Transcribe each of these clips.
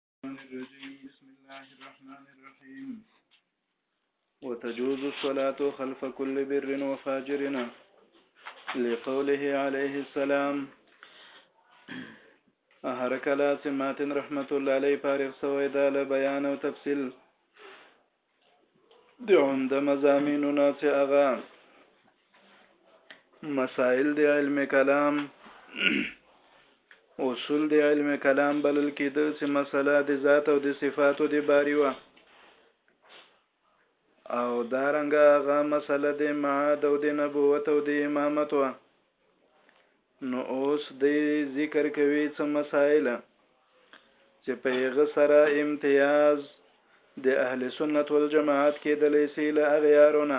الشيطان الرجيم بسم الله الرحمن الرحيم وتجوز الصلاة خلف كل بر وفاجر لقوله عليه السلام هر کله سمات رحمت الله علی فارغ سوی دا له بیان او تفصیل د عمده مزامینو نه چې هغه مسائل د علم کلام اصول د علم کلام بلل کېدل چې مسله د ذات او د صفاتو د باری وه او دارنګه هغه مسله د معاد او د نبوت او د امامت وه نو اوس دی ذکر کوي څه مسائل چې په هغه سره امتیاز د اهل سنت والجماعت کې د لیسې له اغیارونه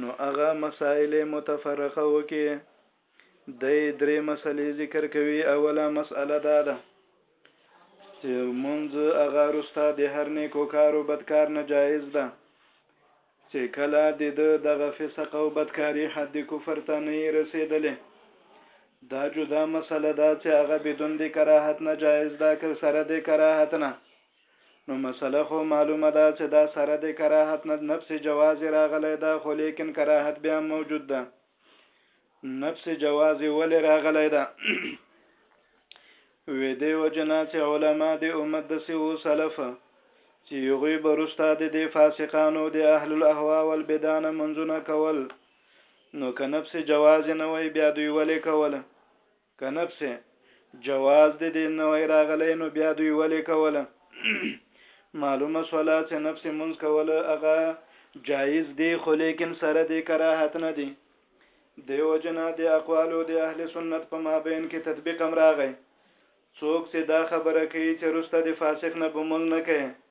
نو هغه مسائل متفرقه وکي د درې مسلې ذکر کوي اوله مسأله دا ده چې منځ هغه رستا د هر نیکو کارو بدکار نه جایز ده چې کله د ده دغه فسق او بدکاري حد کفر ته نه یې رسېدلې دا جدا مسله ده چې هغه بدون د کراهت نه جایز ده که سره د کراهت نه نو مسله خو معلومه ده چې دا سره د کراهت نه نفس جواز راغلی ده خو لیکن کراهت بیا موجود ده نفس جواز ولې راغلی ده وې دی وجنا چې علما د امت د سیو سلف چې یغوی برستا د دې فاسقانو د اهل الاهوا والبدانه منځونه کول نو که نفس جواز نه وای بیا دوی ولې کوله که نفس جواز دې دې نه وای راغلی نو بیا دوی ولې کوله معلومه سوله چې نفس منځ کوله هغه جایز دی خو لیکن سره دی کراهت نه دی دیو جنا د اقوالو د اهل سنت په مابین کې تطبیق امراغی څوک چې دا خبره کوي چې رسته د فاسق نه بمنځ نه کوي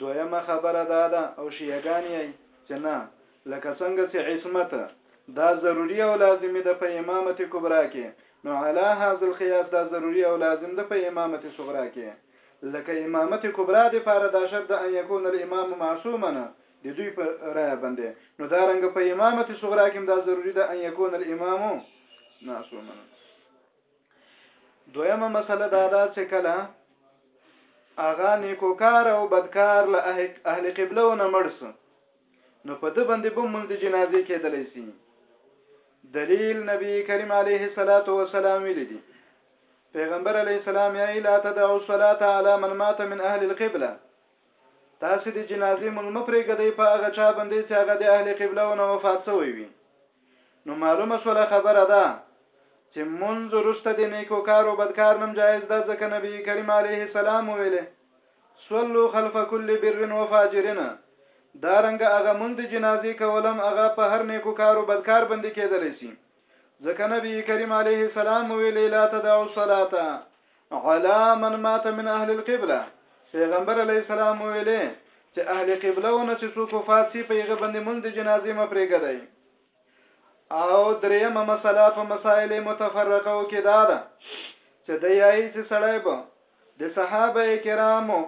دویمه خبره دا ده او شیعه ګان یی چې نه لکه څنګه چې عصمت دا ضروری او لازم ده په امامت کبرا کې نو علا هاذ الخیاس دا ضروری او لازم ده په امامت صغرا کې لکه امامت کبرا د پاره دا شرط ان یکون الامام معصوما د دوی پر رایه باندې نو دا رنګ په امامت صغرا کې دا ضروری ده ان یکون الامام معصوما دویمه مسله دا ده چې کله اغا نیکوکار او بدکار له اهل قبله نه مړس نو په د باندې به مونږ د جنازې کېدلې سي دلیل نبی کریم علیه الصلاۃ والسلام ویل دي پیغمبر علیه السلام یا لا تدعوا الصلاة علی من مات من اهل القبله تاسې د جنازې مونږ مه پرېږدئ په هغه چا باندې چې هغه د اهل قبله ونه وفات شوی وي نو معلومه شوله خبره ده چې مونږ وروسته د نیکو کار او بدکار نم جایز ده ځکه نبی کریم علیه السلام ویلې صلو خلف کل بر و فاجرنا دا رنګ هغه مونږ د جنازې کولم هغه په هر نیکو کار او بدکار باندې کېدلی شي ځکه نبی کریم علیه السلام ویلې لا تدعوا الصلاه علا من مات من اهل القبله پیغمبر علی السلام ویلې چې اهل قبله ونه چې څوک وفات شي په یغه باندې مونږ د جنازې مپرېګه دی او دریمه مسله په مسائل متفرقه او کې دا ده چې د یای چې سړی به د صحابه کرامو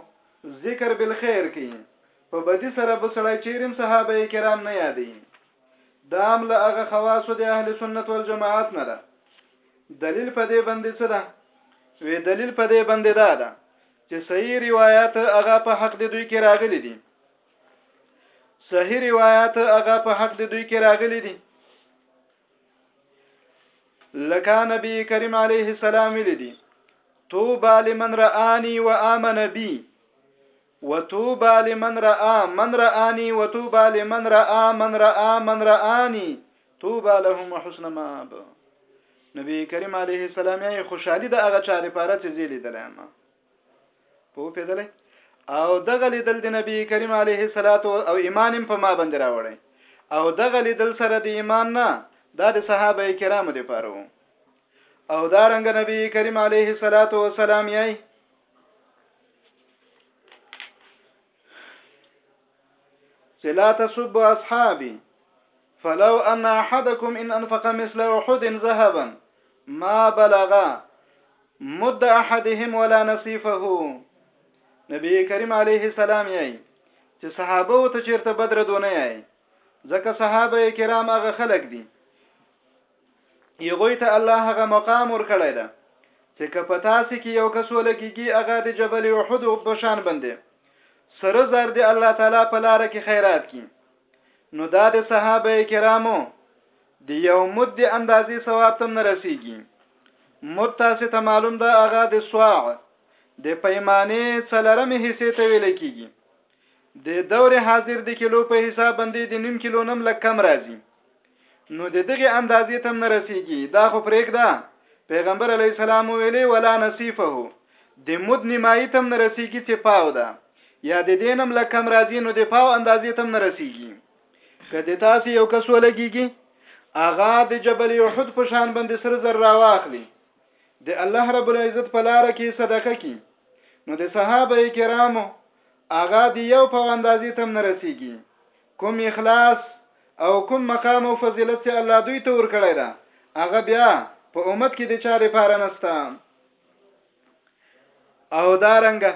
ذکر بالخير کوي په بدی سره به سړی چیرم صحابه کرام نه یادي دا هم له هغه خواصو د اهل سنت والجماعت نه ده دلیل په دې باندې څه ده وی دلیل په دې باندې دا ده چې صحیح روایت هغه په حق د دوی کې راغلي دي صحیح روایت هغه په حق د دوی کې راغلي دي لکه نبی کریم علیه السلام لیدي توبه لمن رآنی و آمن بی وطوبی لمن رآ من رآنی وطوبی لمن رآ من رآ من رآنی طوبی لهم وحسن مآب نبی کریم علیه السلام یې خوشحالي د هغه چا لپاره چې زی لیدلای ما په پیدلې او دغه لیدل د نبی کریم علیه الصلاۃ او ایمان په ما باندې راوړی او دغه لیدل سره د ایمان نه دا د صحابه کرامو لپاره وو او دا رنګ نبی کریم علیه الصلاۃ والسلام یې چې لا تسب اصحابي فلو ان احدكم ان انفق مثل احد ذهبا ما بلغ مد احدهم ولا نصيفه نبی کریم علیه السلام یې چې صحابه او ته چیرته بدر دونه یې ځکه صحابه کرام هغه خلک دي هغوی ته الله هغه مقام ورکړی ده چې که په تاسو کې یو کس ولګيږي هغه د جبل احد په شان بندي سره زر دی الله تعالی په لار کې خیرات کی نو دا د صحابه کرامو د یو مد د اندازې ثواب تم نه رسیږي مد تاسو ته معلوم ده هغه د سواع د پیمانه څلرم حصے ته ویل کیږي د دور حاضر د کیلو په حساب باندې د نیم کیلو نم لکم راځي نو د دغه اندازې تم نه رسیږي دا خو پرېږده پیغمبر علی السلام ویلي ولا نصیفه د مد نیمایي تم نه رسیږي چې پاو ده یا د دینم له کم راځي نو د پاو اندازې تم نه رسیږي که د تاسو یو کس ولګيږي اغا د جبل احد په شان باندې سر زر را واخلي د الله رب العزت په لار کې صدقه کی نو د صحابه کرامو اغا د یو په اندازې تم نه رسیږي کوم اخلاص او کوم مقام او فضیلت چې الله دوی ته ورکړی ده هغه بیا په امت کې د چا لپاره نسته او دا رنګه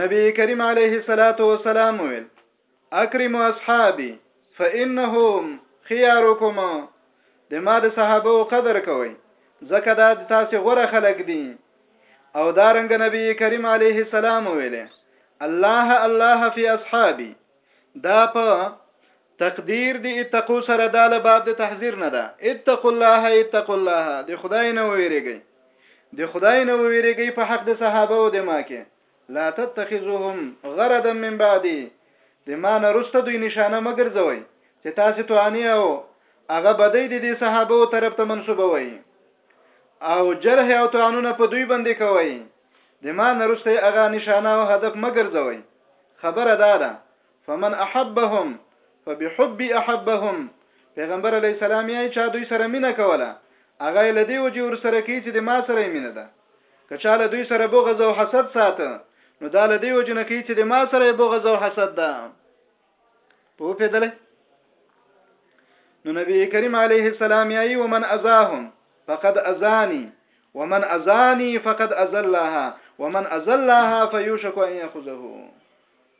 نبی کریم علیه الصلاۃ والسلام ویل اکرم اصحابي فانهم خياركم د ما د صحابه او قدر کوي ځکه دا د تاسو غوره خلک دي او دا رنګ نبی کریم علیه السلام ویله الله الله فی اصحابی دا په تقدیر دی اتقو سره دا له باب د تحذير نه ده اتقوا الله اتقوا الله د خدای نه ویریږي د خدای نه ویریږي په حق د صحابه او د ما کې لا تتخذوهم غردا من بعدي د ما نه رسته دوی نشانه مګرځوي چې تاسو توانې او هغه بدی د دې صحابه او طرف ته منسوبوي او جرح او توانونه په دوی باندې کوي د ما نه رسته هغه نشانه او هدف مګرځوي خبره دا ده فمن احبهم فبحب احبهم پیغمبر علی السلام یې چا دوی سره مینه کوله هغه له دې وجې ورسره کوي چې د ما سره یې مینه ده که چا له دوی سره بغض او حسد ساته نو دا له دې وجې نه کوي چې د ما سره یې بغض او حسد ده په پیدلې نو نبی کریم علیه السلام یې ومن ازاهم فقد ازانی ومن ازانی فقد ازلها ومن ازلها فیوشک ان یاخذه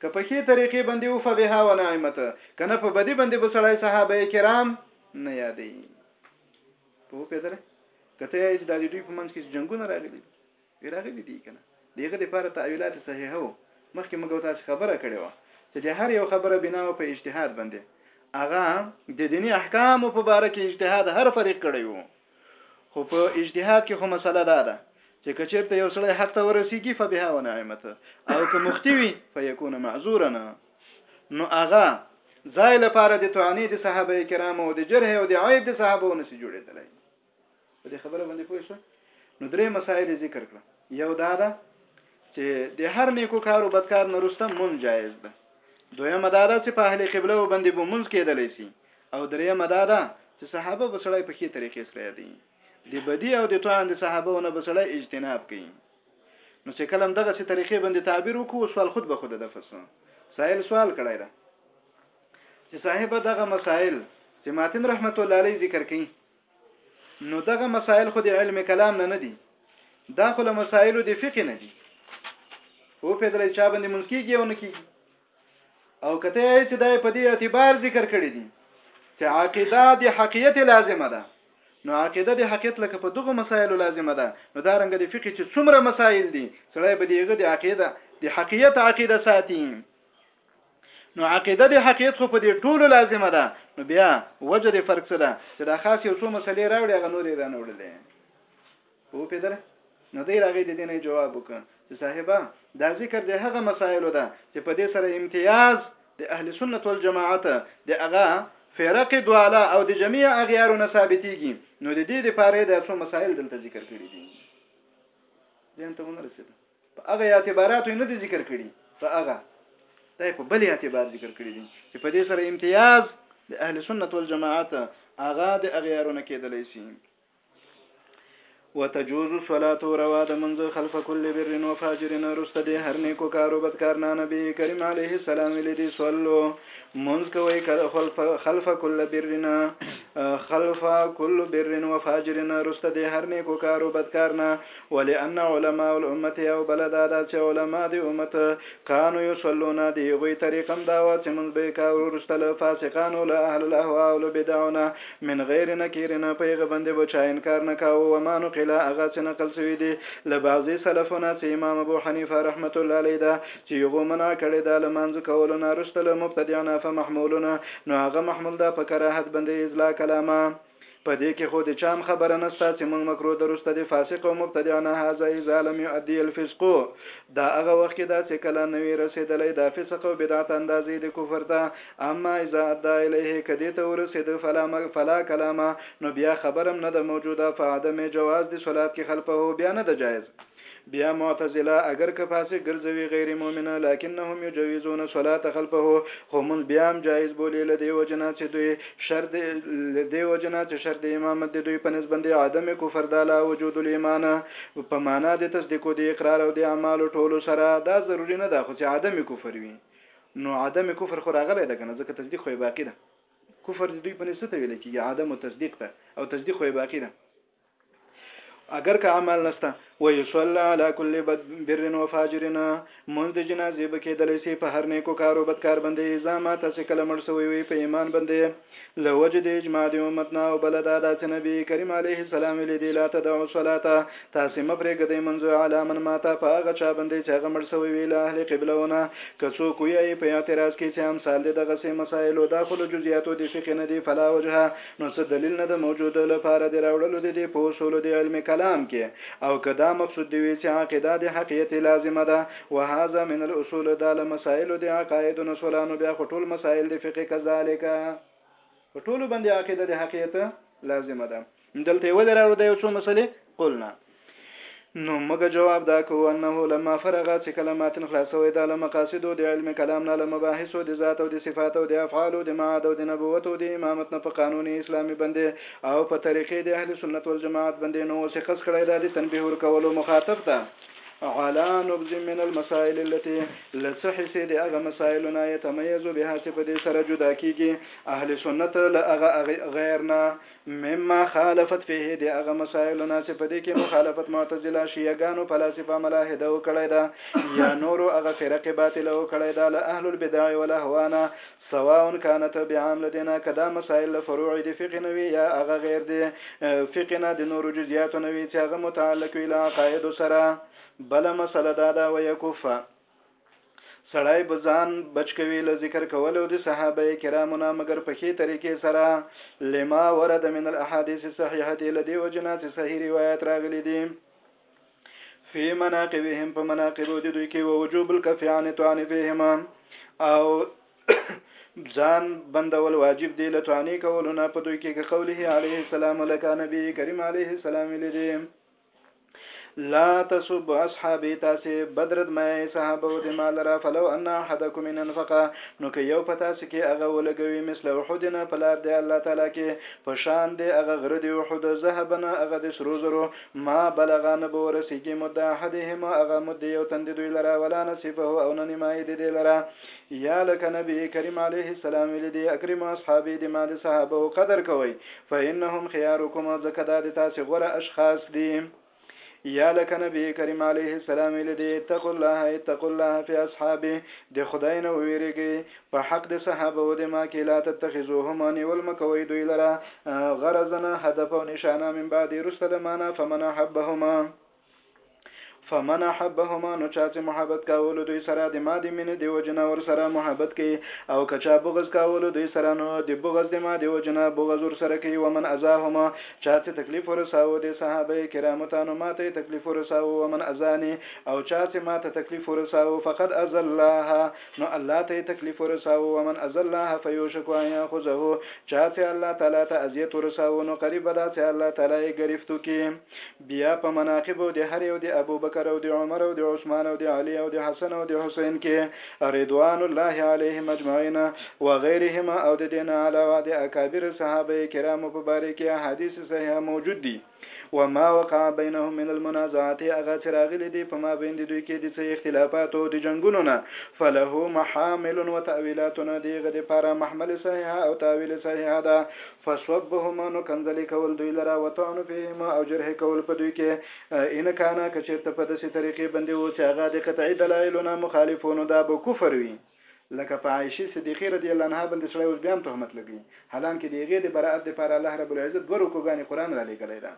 که په ښې طريقې بندي و فبها ونعمت کنه په بدي بندي به سړی صحابه کرام نه یادي په پیدله کته چې د دوی په منځ کې جنگونه راغلي دي راغلي دي کنه دغه لپاره تعویلات صحیحه وو مخکې موږ تاسو خبره کړې و چې د هر یو خبره بنا او په اجتهاد باندې اغه د دینی احکام په باره کې اجتهاد هر فريق کړی وو خو په اجتهاد کې خو مسله دا ده چې کچیرته یو سړی حق ته ورسیږي فبها ونعمت او که مختی وي فیکون معذورا نو هغه ځای لپاره د توانی د صحابه کرامو او د جرح او د عیب د صحابه ونسی جوړیدلای په دې خبره باندې پوه شو نو درې مسائل ذکر کړه یو دا ده چې د هر نیکو کار او بدکار نه رسته مون جایز ده دویمه دا ده چې په اهل قبله وبندې به مونږ کېدلی شي او درېیمه دا ده چې صحابه به سړی په خې طریقې سره دی د بدی او د توان د صحابهونه به سړی اجتناب کوي نو چې کلم دغه سي طریقې باندې تعبیر وکړو سوال خود به خود د فسو سائل سوال کړی دا چې صاحب دغه مسائل چې ماتن رحمت الله علیه ذکر کړي نو دغه مسائل خو د علم کلام نه نه دي دا خو له مسائلو د فقه نه دي او په دې چا باندې مونږ کېږي او نه کېږي او کته یې چې دای په دې اعتبار ذکر کړی دي چې عقیده د حقیقت لازمه ده نو عقیده د حقیقت لکه په دغه مسایلو لازمه ده نو دا رنګ د فقې چې څومره مسایل دي سړی به دیغه د عقیده د حقیقت عقیده ساتي نو عقیده د حقیت خو په دې ټولو لازمه ده نو بیا وجه د فرق څه ده چې دا خاص یو څو مسلې راوړي هغه نورې رانه وړلې په پیدل نو دی راغی د دې نه جواب وکړ چې صاحبہ دا ذکر د هغه مسایلو ده چې په دې سره امتیاز د اهل سنت والجماعت د هغه فرق دواله او د جميع اغیارو نه ثابتېږي نو د دې لپاره د څو مسایل دلته ذکر کړی دي ځین ته ونه رسیدل په هغه اعتباراتو یې نه دي ذکر کړي په هغه دا په بل اعتبار ذکر کړي دي چې په دې سره امتیاز د اهل سنت والجماعت هغه د اغیارونه کېدلی شي وتجوز الصلاه روا د منځ خلف كل بر وفاجر رست دي هر نیکو کارو بدکار نه نبی کریم علیه السلام لدی صلو منځ کوي خلف خلف كل بر خلف كل بر وفاجر رست دي هر نیکو کارو بدکار نه ولې ان علماء الامة او بله دا ده چې علماء د امت کانو یصلون د هغوی طریق هم دا وه چې مونځ به یې کاوه وروسته له فاسقانو له اهل الاهواء او له بدعو نه من غیر نکیر په هغه باندې به چا انکار نه کاوه وما نقل هغه چې نقل شوي دي له بعضي سلفو نه چې امام ابو حنیفه رحمة الله علیه ده چې هغو منع کړې ده له مانځه کولو نه وروسته له مبتدع نه فمحمولونه نو هغه محمول ده په کراهت باندې اذ لا کلامه په دې کې خو د چا هم خبره نشته چې مونږ مکروه درسته دي فاسق او مبتدع نه هذا اذا لم يؤدي الفسق دا هغه وخت کې دا چې کله نوې رسېدلې دا فسق او بدعت اندازې د کفر ته اما اذا ادى الیه کدی ته ورسېد فلا فلا کلام نو بیا خبرم نه ده موجوده فعدم جواز دي صلات کې خلفه بیا نه ده جائز بیا معتزله اگر که فاسق ګرځوي غیر مؤمنه لکنهم یجوزون صلات خلفه خو مونږ بیا هم جایز بولي لدی وجنا چې دوی شرط لدی وجنا چې شرط امامت د دوی په نسبت عدم کفر د لا وجود الایمان په معنا د تصدیق او د اقرار او د اعمال ټولو سره دا ضروری نه ده خو چې عدم کفر وي نو عدم کفر خو راغلی ده کنه ځکه تصدیق خو باقی ده کفر د دوی په نسبت ویل کیږي عدم تصدیق ته او تصدیق خو باقی ده اگر که عمل نسته و یصلی علی کل بد بر و فاجرنا منځ د جنازې به کېدلی سي په هر نیکو کار او بدکار باندې اذا ما تاسې کله مړ سوی وي په ایمان باندې له وجه د اجماع د امت نه او بل دا ده چې نبی کریم علیه السلام ویلي دی لا تدعو صلاته تاسې مه پرېږدئ منځ علی من ماته په هغه چا باندې چې هغه مړ سوی وي له اهل قبلونه که څوک ویایي په اعتراض کې چې امثال د دغسې مسایلو دا خو له جزیاتو د فقه نه دی فلا وجهه نو څه دلیل نه ده موجود له پاره د راوړلو د دې په اصولو د علم کلام کې او که دا مقصود دې وي چې عقیده د حقیتي لازمه ده وهذا من الاصول دا له مسائلو د عقایدو نه سوله نو بیا خو ټول مسائل د فقه کذالک په ټولو باندې عقیده د حقیت لازمه ده دلته ولې راوړو د یو څو مسلې قلنا نو موږ جواب دا کوو انه لما فرغ چې کله ماتن خلاصوي دا له مقاصدو د علم کلام نه له مباحثو د ذات او د صفات او د افعالو د معاد او د نبوت او د امامت نه په قانون اسلامي بندې او په طریقې د اهل سنت والجماعت بندې نو اوس قص کړی دا د تنبیه ورکولو مخاطب ته علا نبز من المسائل التي لڅ حصې د هغه مسائل نه يتميز بها چې په دې سره جدا کیږي اهل سنت له هغه غیر نه مما خالفت فيه د هغه مسائلو نه چې په دې کې مخالفت معتزله، شیعه ګانو، فلاسفه، ملاحدهو کړی ده یا نورو هغه فرق باطلهو کړی ده له اهل البدع والاهوا نه سواء کان تبعا له دې نه که دا مسائل له فروع د فقه نه وي یا هغه غیر د فقه نه د نورو جزیاتو نه وي چې هغه متعلق وي له عقایدو سره بله مسله دا ده ویکف سړی به ځان بچ کوي له ذکر کولو د صحابه کرامو نه مګر په ښې طریقې سره لما ورد من الاحاديث الصحيحه له دې وجنا چې صحیح روایت راغلي دي فی مناقبهم په مناقبو د دوی کې وجوب الکف عن طعن فیهما او ځان بندول واجب دی له طعنې کولو نه په دوی کې قوله علیه السلام لکه نبی کریم علیه السلام لري لا تسب اصحابي تاسو بدرد مې صحابه او د مال را فلو ان احدکم ان انفقا نو که یو پتا سو کې هغه ولګوي مثل احد نه پلار دی الله تعالی کې په شان دی هغه غره دی احد ذهبنا هغه د سرو زرو ما بلغا نه به ورسیږي مد احدهما هغه مد یو تند دوی لره ولا نصفه او نه نیمای دی دی لره یا لکه نبی کریم علیه السلام ویل دی اکرم اصحابي د مال صحابه او قدر کوي فإنهم خياركم ځکه دا د تاسې غوره اشخاص دي یا لکه نبی کریم علیه السلام ویل دي اتقوا الله اتقوا الله فی اصحابه د خدای نه ویریږي په حق د صحابه او د ما کې لا تتخذوهم نیول مکوي دوی لره غرضنا هدف او نشانه من بعد رسل معنا فمن حبهما فمن احبهما نو چا چې محبت کاولو دوی سره د ما د مینې د وجنه ور سره محبت کوي او کچا بغض کاولو دوی سره نو د بغض د ما د وجنه بغض ور سره کوي ومن ازاهما چا چې تکلیف ورساو د صحابه کرامو ته نو ما ته تکلیف ورساو ومن ازانی او چا چې ما ته تکلیف ورساو فقد از الله نو الله ته تکلیف ورساو ومن از الله فیوشک ان یاخذه چا چې الله تعالی ته اذیت ورساو نو قریب ده چې الله تعالی یې گرفتو کې بيا په مناقبو د هر يو د ابوبکر او د عمر او د عثمان او د علي او د حسن او د حسين کي رضوان الله عليهم اجمعين وغيرهما او د دې نه علاوه د اکابر صحابه کرامو په باره کي احاديث صحيحه موجود دي وما وقع بينهم من المنازعات هغه څه راغلي دي په مابين د دوی کي د څه اختلافاتو او د جنګونو نه فله محامل وتاويلاتنا د هغه د پاره محمل صحيحه او تاويل صحيحه ده فسبهما نو کنځلې کول دوی لره وطعن فيهما او جرح کول په دوی کې ان کانا که چېرته په داسې طريقې بندي وو چې هغه د قطعي دلائلو نه مخالف وو نو دا به کفر وي لکه په عائشې صديقې رضي الله عنها باندې سړی اوس بيا هم تهمت لګوي حالانکه د هغې د برائت لپاره الله رب العزت دوه رکوع ګانې قرآن رالېږلی ده.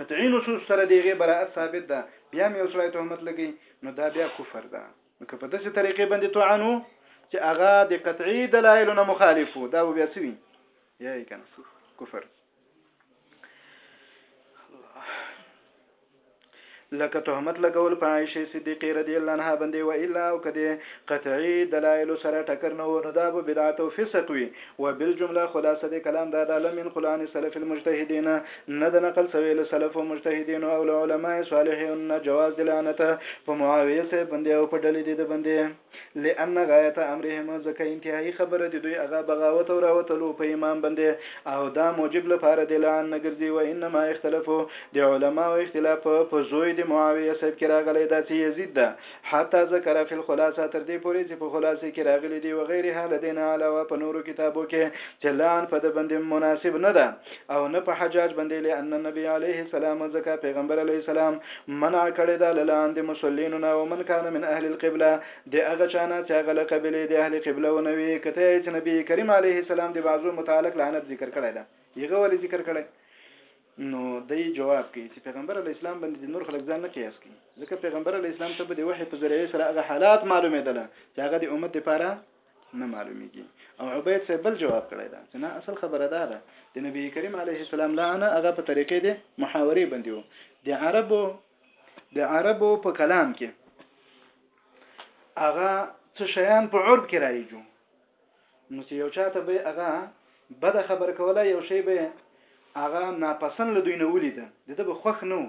قطعی نصوص سره د هغې براءت ثابت ده بیا هم یو سړی تهمت لګی نو دا بیا کفر ده نو که په داسې طریقې باندې طعنو چې هغه د قطعی دلایل نه مخالف وو دا بیا څه وي یا یې کنه کفر لکه تهمت لګول په عائشې صدیقې رضی الله عنها باندې والا او که دې قطعي دلائلو سره ټکر نه وو نو دا به بدعت او فسق وي وبالجمله خلاصه دې کلام دا ده لم ينقل عن السلف المجتهدين نه ده نقل سوې له سلفو مجتهدينو او له علماء صالحينو نه جواز دلعنت په معاويه صاحب باندې او په ډلې دې ده باندې لأن غایة امرهم ځکه انتهایی خبره د دوی هغه بغاوت او راوتلو په امام باندې او دا موجب لپاره د لعن نه ګرځي وانما اختلفو د علماؤ اختلاف په زوی د معاویه صاحب کې راغلی دا چې یزید ده حتی ذکر فی الخلاصه تر دې پورې چې په خلاصه کې راغلي دي وغیرها له دې نه علاوه په نورو کتابو کې چې لعن په ده باندې مناسب نه ده او نه په حجاج باندې لأن النبي عليه السلام ځکه پيغمبر عليه السلام منع کړې ده له لاندې مصلينو نه ومن کان من اهل القبله د هغه چا نه چې هغه له قبيلې د اهل قبله ونه وي که ته يې چې نبي کريم عليه السلام د بعضو متعلق لعنت ذکر کړی ده هغه ولې ذکر کړی نو دی جواب کوي چې پیغمبر علی اسلام باندې د نور خلک ځان نه قیاس کوي ځکه پیغمبر علی اسلام ته به د وحي په ذریعه سره هغه حالات معلومېدله چې هغه د امت لپاره نه معلومیږي او عبید صاحب بل جواب کړی دا چې نه اصل خبره دا ده د نبی کریم علیه السلام لعنه هغه په طریقې دی محاورې باندې وو د عربو د عربو په کلام کې هغه څه شیان په عرب کې رايجو نو چې یو چاته به هغه بد خبر کوله یو شی به هغه ناپسند لدوی نه ولیده د دې به خوخ نو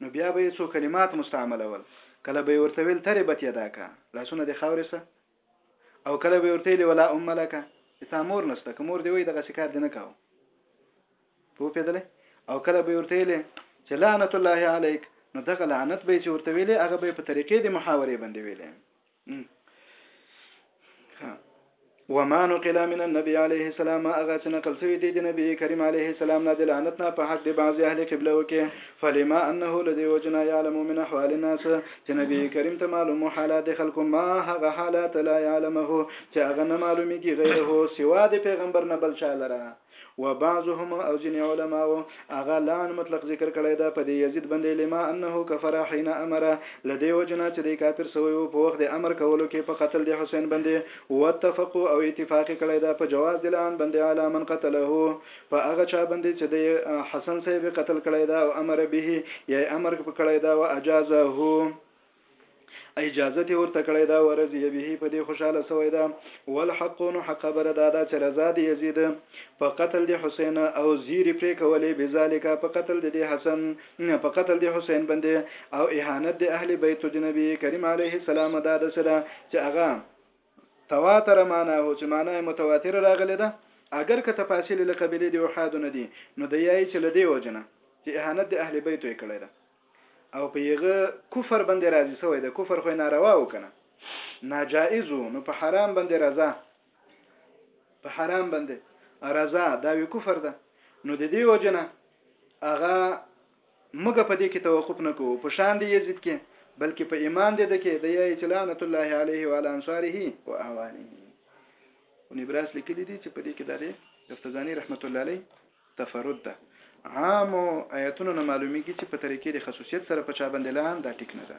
نو بیا به څو کلمات مستعملول کله به ورته ویل تربت یدا کا لاسونه د خاورې سره او کله به ورته ویل ولا ام لك استا مور نشته که مور دی وای دغه شکار دی نه کاو په پیدلې او کله به ورته ویل چې لعنت الله عليك نو دغه لعنت به چې ورته ویلې هغه به په طریقې د محاورې باندې ویلې وما نقل من النبي عليه السلام اغه چې نقل شوی دی د نبی کریم علیه السلام نه د لعنت نه په حق د بعضی اهل قبله وکي فلما انه لدی وجنا يعلم من احوال الناس چې نبی کریم ته معلومو حالات خلکو ما هغه حالات لا يعلمه چې هغه نه معلومیږي غیره سوا د پیغمبر نه بل چا لره و بعضهم او جن علماء اغه لان مطلق ذکر کړی دا په دې یزید باندې لما انه کفر حين امر لدی وجنا چې د کافر سوی وو په وخت د امر کولو کې په قتل د حسین باندې واتفقوا او اتفاق کړی دا په جواز دلان باندې علی من قتله په هغه چا باندې چې دی حسن صاحب قتل کړی دا او امر به یا امر کړی دا او اجازه هو اجازه ته ورته کړی دا ورزی به په دې خوشاله سوی دا والحق نو حق بر دا دا چې رضا دی یزید په قتل دی حسین او زیر پر کولې بذالک په قتل دی حسن په قتل دی حسین باندې او اهانت دی اهل بیت د نبی کریم علیه السلام دا د سره چې هغه تواتر معناه چې معنی یې متواتر راغلې ده اگر که تفاصیل له قبیلې دی احاد نه دي نو د یای چې لدی وجنه چې اهانت د اهل بیت یې کړی ده او په یغه کفر باندې راضي سوی ده کفر خو ناروا وکنه ناجائز نو په حرام باندې رضا په حرام باندې رضا دا وی کفر ده نو د دې وجنه هغه موږ په دې کې توقف نه کوو په شان دې يزيد کې بلکې په امام دې د کې د يای چې لعنت الله عليه وعلى انصاره واعوانه ونبراس لیکلي دي چې په دې کې د دې افتزانی رحمت الله علیه تفرد ده عام آیتونو نه معلومیږي چې په طریقې د خصوصیت سره په چا باندې لعن دا ټیک نه ده